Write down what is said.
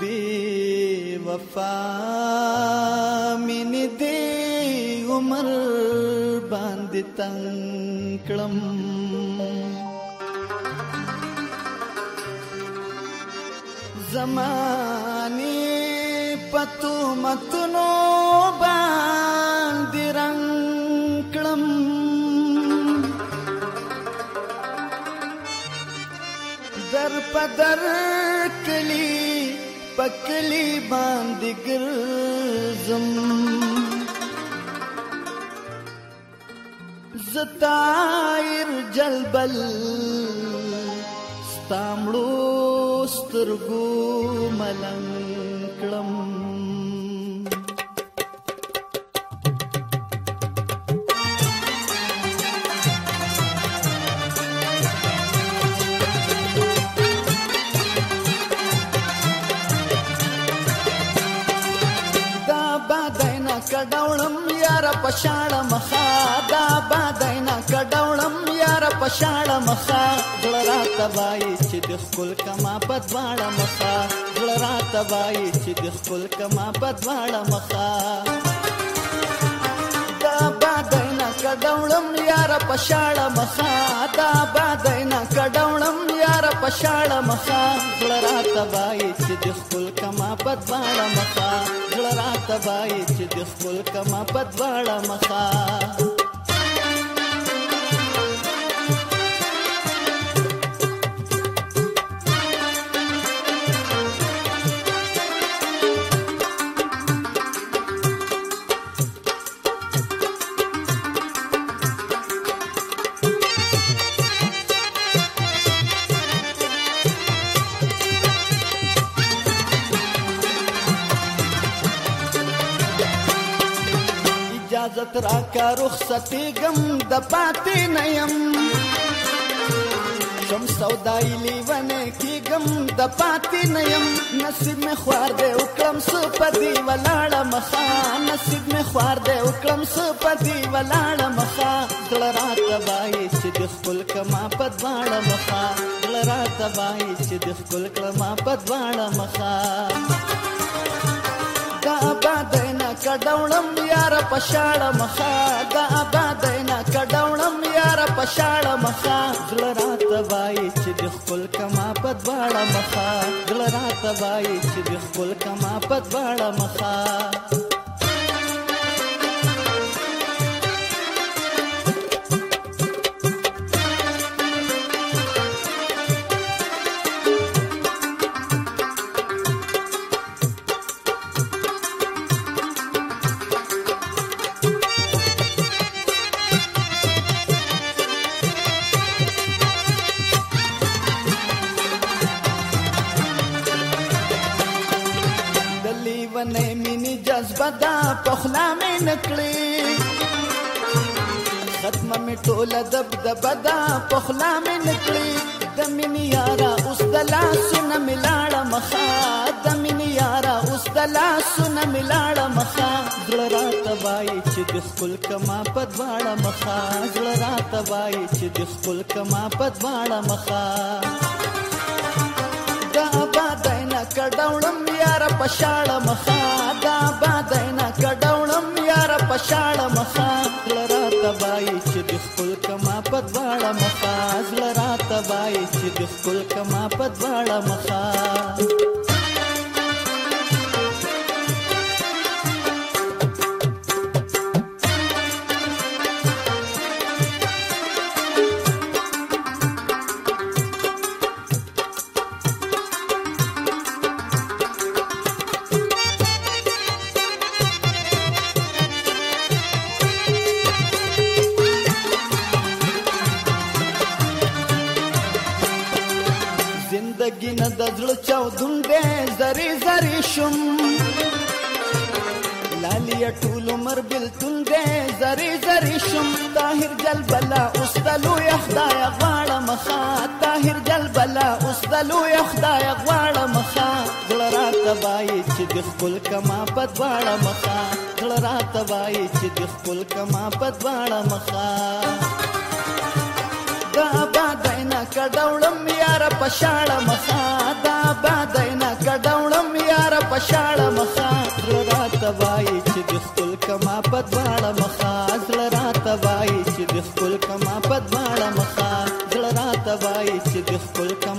Be with us. من دې عمر باندې تنگلم زماني پتو متنو باندې رنگلم در پدر پکلی باندې ګرځم زتایر جلبل ستامړو سترګو ملنګ کړم کډولم یار پښاړ مخا دا بادای نه کډولم یار پښاړ مخا ګل را تبای چې د خپل کما پدواړ مخا ګل را تبای چې د خپل کما پدواړ مخا دا بادای نه کډولم یار پښاړ مخا دا بادای نه کډولم یار پښاړ مخا ګل را تبای چې د خپل کما بد واړه مخه زړه را تبای چې د خپل کما بد واړه مخه اجازت را کا رخصتی گم د پاتې نیم شم سودای لیونه کی گم د پاتې نیم نصیب می خوار دې او کلم سپدی ولاړه مخا نصیب می خوار دې او کلم سپدی ولاړه مخا دل را تبای چې د خپل کما پدواړه مخا دل را تبای چې د خپل کما پدواړه مخا کډاونم یار پښاړه مخا دا آبادینا کډاونم یار پښاړه مخا دل رات وای چې د خپل کما په دواړه مخا دل رات وای چې د خپل کما په دواړه مخا نه مینی جذبه دا پخلا مې نکړي ختم مې ټوله دب دب دا پخلا مې نکړي د مینی یارا اوس د لاسونه ملاړه مخا د مینی یارا اوس د لاسونه ملاړه مخا زړه راته وای چې د خپل کما په دواړه مخا زړه راته وای چې د خپل کما په دواړه مخا دا آباد نه کډوړم پشاړ مخا دا بادینا کډولم یار پشاړ مخا لرا تبای چې د خپل کما په دواړه مخا لرا تبای چې د خپل کما په دواړه مخا دګینه د زړه چاودون به زری زری شم لالی ټول عمر بلتون به زری زری شم طاهر جلبلا اوس د لوی خدای غواړه مخا طاهر جلبلا اوس د لوی خدای غواړه مخا زړه راته وای چې د خپل کما په دواړه مخا زړه راته وای چې د خپل کما په دواړه مخا دا باد کډوړم یار پښاړه مخا دا بادینا کډوړم یار پښاړه مخا رات وای چې د خپل کما بدواړه مخا رات وای چې د خپل کما بدواړه مخا رات وای چې د خپل کما